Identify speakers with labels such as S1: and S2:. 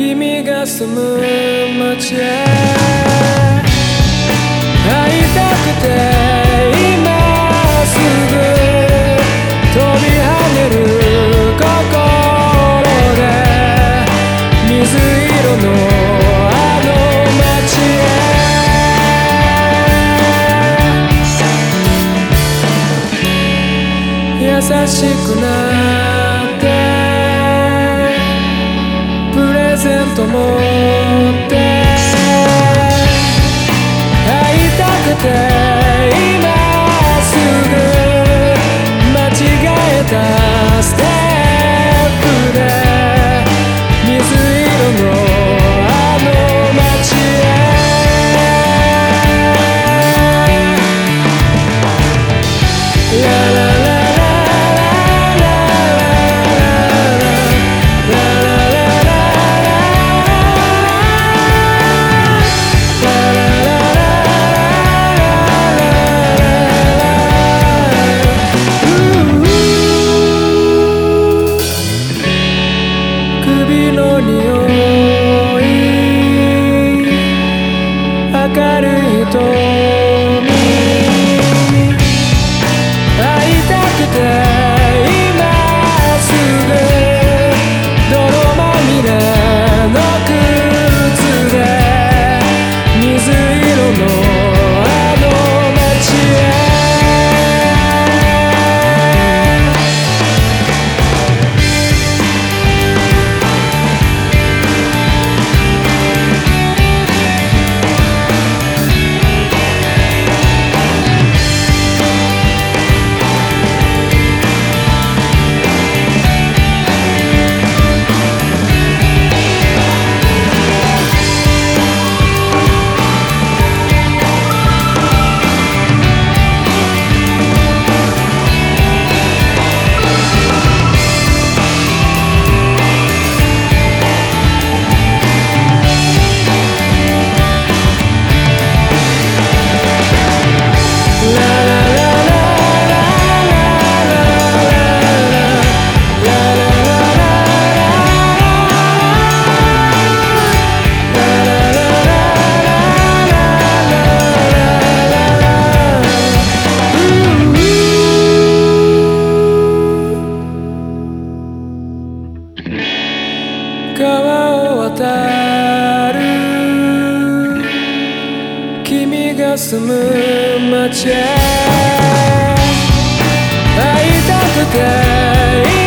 S1: 君が住む街へ会いたくて今すぐ飛び跳ねる心で水色のあの街へ優しくなっ会いたくて今すぐ間違えたステップで。水色のあの街へ。の匂い。明るい瞳。川を渡る。君が住む街。へ会いたくて。